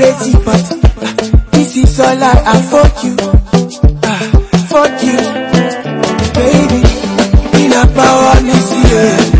crazy, but this is all I afford you. Uh, you, baby. In a power, this year.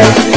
Thank you.